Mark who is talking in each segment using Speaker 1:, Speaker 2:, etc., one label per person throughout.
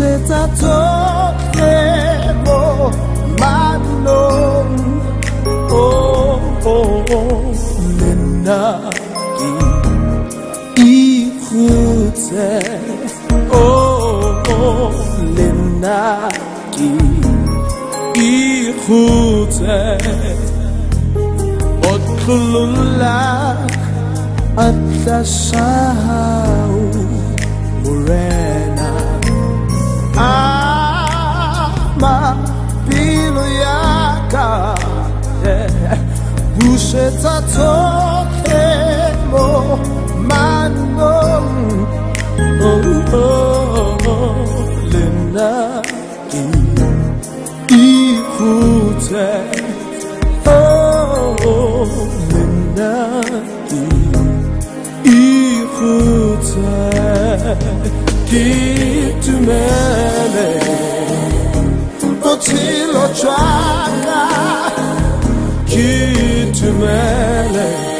Speaker 1: Useta Tokemo Manon Oh, oh, oh. Lenaki Ikute Oh, oh, oh. Lenaki Ikute Otlululak at Tasao Morena. Ama przeca co temu maną Olena oh, oh, oh, i huce Olena i huce Gitmele O til at tjaka Gitmele Kitumele Kamalati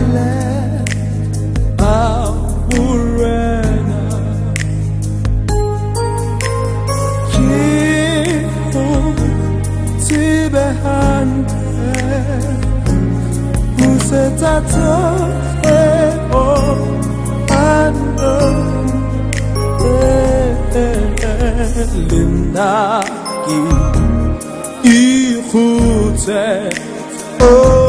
Speaker 1: Usetato Eo Ando Linaki Ihute Oh,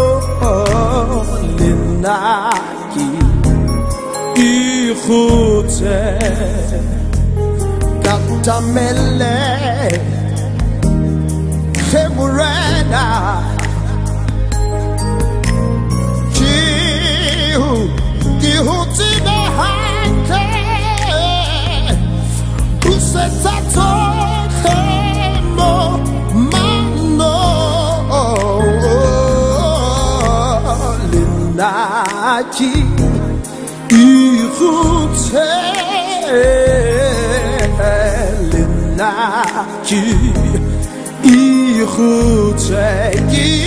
Speaker 1: Ihute Linaki Ihute Gitumele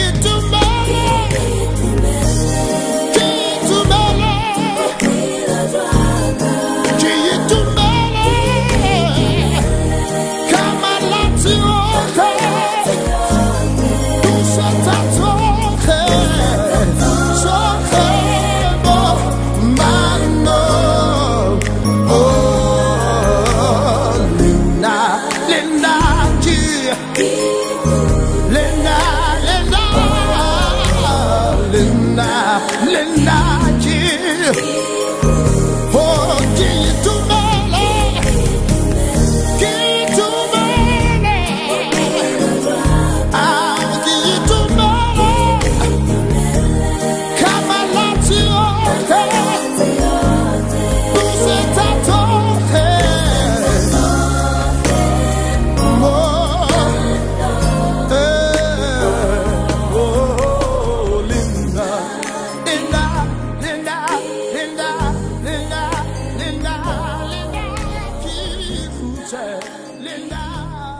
Speaker 1: said, Linda.